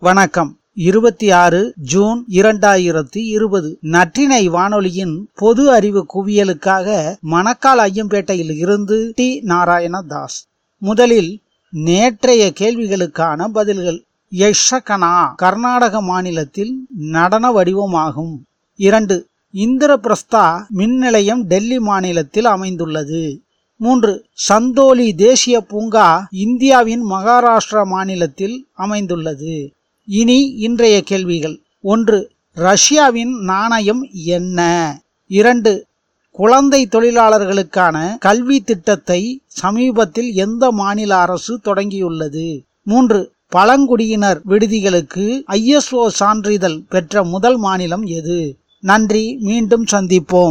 வணக்கம். இருபத்தி ஆறு ஜூன் இரண்டாயிரத்தி இருபது நற்றினை வானொலியின் பொது அறிவு குவியலுக்காக மணக்கால் ஐயம்பேட்டையில் இருந்து டி. நாராயணதாஸ். முதலில் நேற்றைய கேள்விகளுக்கான பதில்கள். யஷகனா கர்நாடக மாநிலத்தில் நடன வடிவமாகும். இரண்டு இந்திரபிரஸ்தா மின் நிலையம் டெல்லி மாநிலத்தில் அமைந்துள்ளது. மூன்று சந்தோலி தேசிய பூங்கா இந்தியாவின் மகாராஷ்டிரா மாநிலத்தில் அமைந்துள்ளது. இனி இன்றைய கேள்விகள். ஒன்று ரஷ்யாவின் நாணயம் என்ன? இரண்டு குழந்தை தொழிலாளர்களுக்கான கல்வி திட்டத்தை சமீபத்தில் எந்த மாநில அரசு தொடங்கியுள்ளது? மூன்று பழங்குடியினர் விடுதிகளுக்கு ஐஎஸ்ஓ சான்றிதழ் பெற்ற முதல் மாநிலம் எது? நன்றி மீண்டும் சந்திப்போம்.